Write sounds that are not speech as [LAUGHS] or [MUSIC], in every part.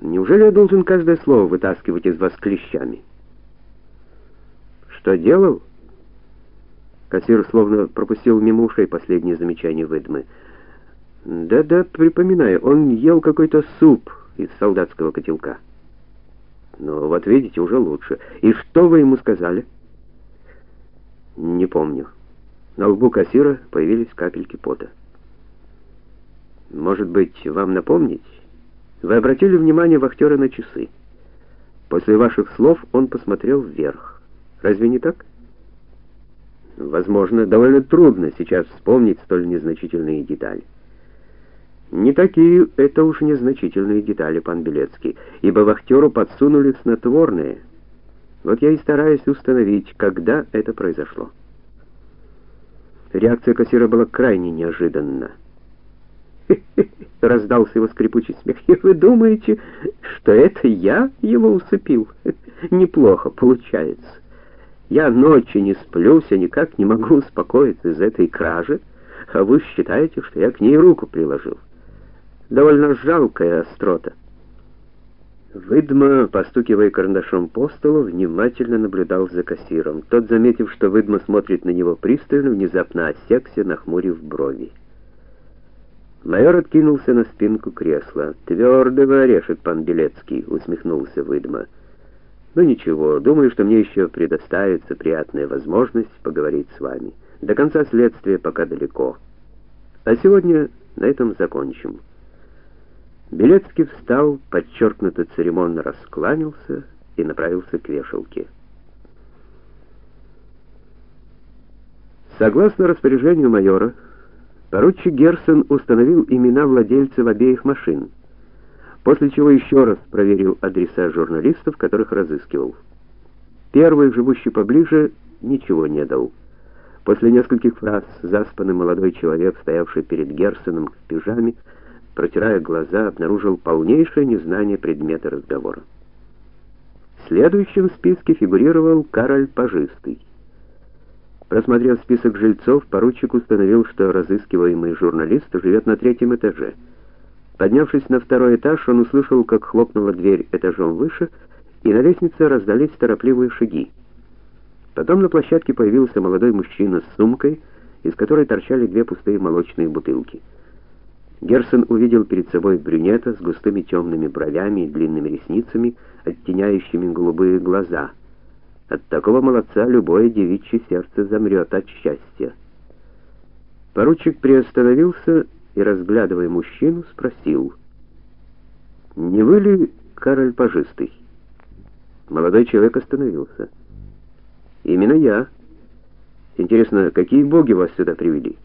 Неужели я должен каждое слово вытаскивать из вас клещами? Что делал? Кассир словно пропустил мимо ушей последнее замечание выдмы. Да-да, припоминаю, он ел какой-то суп из солдатского котелка. Ну, вот видите, уже лучше. И что вы ему сказали? Не помню. На лбу кассира появились капельки пота. Может быть, вам напомнить? Вы обратили внимание вахтера на часы. После ваших слов он посмотрел вверх. Разве не так? Возможно, довольно трудно сейчас вспомнить столь незначительные детали. Не такие это уж незначительные детали, пан Белецкий, ибо вахтеру подсунули снотворное. Вот я и стараюсь установить, когда это произошло. Реакция кассира была крайне неожиданна. [LAUGHS] раздался его скрипучий смех. И вы думаете, что это я его усыпил? [LAUGHS] Неплохо получается. Я ночи не сплю, все никак не могу успокоиться из этой кражи, а вы считаете, что я к ней руку приложил. Довольно жалкая острота. Выдма, постукивая карандашом по столу, внимательно наблюдал за кассиром. Тот, заметив, что Выдма смотрит на него пристально, внезапно осекся, нахмурив брови. Майор откинулся на спинку кресла. «Твердого орешек, пан Белецкий», — усмехнулся Выдма. «Ну ничего, думаю, что мне еще предоставится приятная возможность поговорить с вами. До конца следствия пока далеко. А сегодня на этом закончим». Белецкий встал, подчеркнуто церемонно раскланялся и направился к вешалке. Согласно распоряжению майора, Поручик Герсон установил имена владельцев обеих машин, после чего еще раз проверил адреса журналистов, которых разыскивал. Первый, живущий поближе, ничего не дал. После нескольких фраз заспанный молодой человек, стоявший перед Герсоном в пижаме, протирая глаза, обнаружил полнейшее незнание предмета разговора. В следующем списке фигурировал Кароль Пажистый. Просмотрев список жильцов, поручик установил, что разыскиваемый журналист живет на третьем этаже. Поднявшись на второй этаж, он услышал, как хлопнула дверь этажом выше, и на лестнице раздались торопливые шаги. Потом на площадке появился молодой мужчина с сумкой, из которой торчали две пустые молочные бутылки. Герсон увидел перед собой брюнета с густыми темными бровями и длинными ресницами, оттеняющими голубые глаза — от такого молодца любое девичье сердце замрет от счастья. Поручик приостановился и, разглядывая мужчину, спросил: "Не вы ли Кароль Пажистый?" Молодой человек остановился. "Именно я. Интересно, какие боги вас сюда привели?"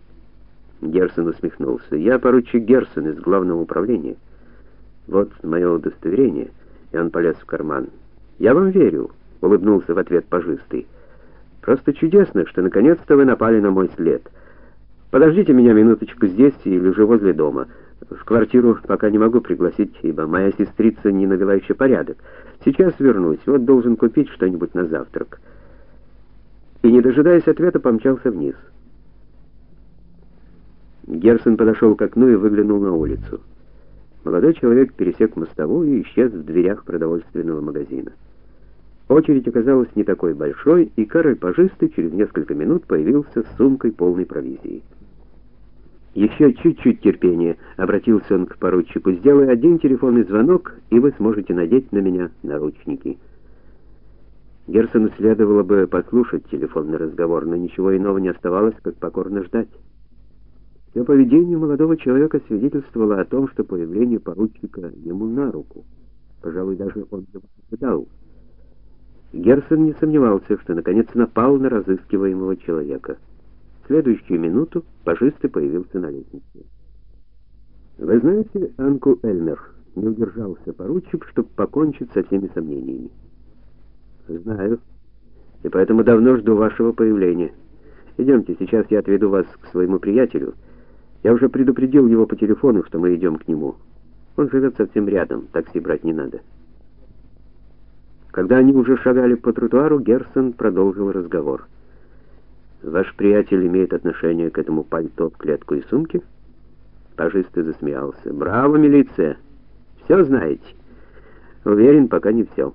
Герсон усмехнулся. "Я поручик Герсон из главного управления. Вот мое удостоверение." И он полез в карман. "Я вам верю." Улыбнулся в ответ пожистый. Просто чудесно, что наконец-то вы напали на мой след. Подождите меня минуточку здесь или же возле дома. В квартиру пока не могу пригласить, ибо моя сестрица не навела еще порядок. Сейчас вернусь. Вот должен купить что-нибудь на завтрак. И не дожидаясь ответа, помчался вниз. Герсон подошел к окну и выглянул на улицу. Молодой человек пересек мостовую и исчез в дверях продовольственного магазина. Очередь оказалась не такой большой, и Кароль Пажистый через несколько минут появился с сумкой полной провизии. «Еще чуть-чуть терпения», — обратился он к поручику. «Сделай один телефонный звонок, и вы сможете надеть на меня наручники». Герсону следовало бы послушать телефонный разговор, но ничего иного не оставалось, как покорно ждать. Все поведение молодого человека свидетельствовало о том, что появление поручика ему на руку. Пожалуй, даже он его ожидал. Герсон не сомневался, что наконец напал на разыскиваемого человека. В следующую минуту пожистый появился на лестнице. «Вы знаете Анку Эльмер?» — не удержался поручик, чтобы покончить со всеми сомнениями. «Знаю, и поэтому давно жду вашего появления. Идемте, сейчас я отведу вас к своему приятелю. Я уже предупредил его по телефону, что мы идем к нему. Он живет совсем рядом, такси брать не надо». Когда они уже шагали по тротуару, Герсон продолжил разговор. «Ваш приятель имеет отношение к этому пальто, клетку и сумке?» Пажистый засмеялся. «Браво, милиция! Все знаете!» Уверен, пока не все.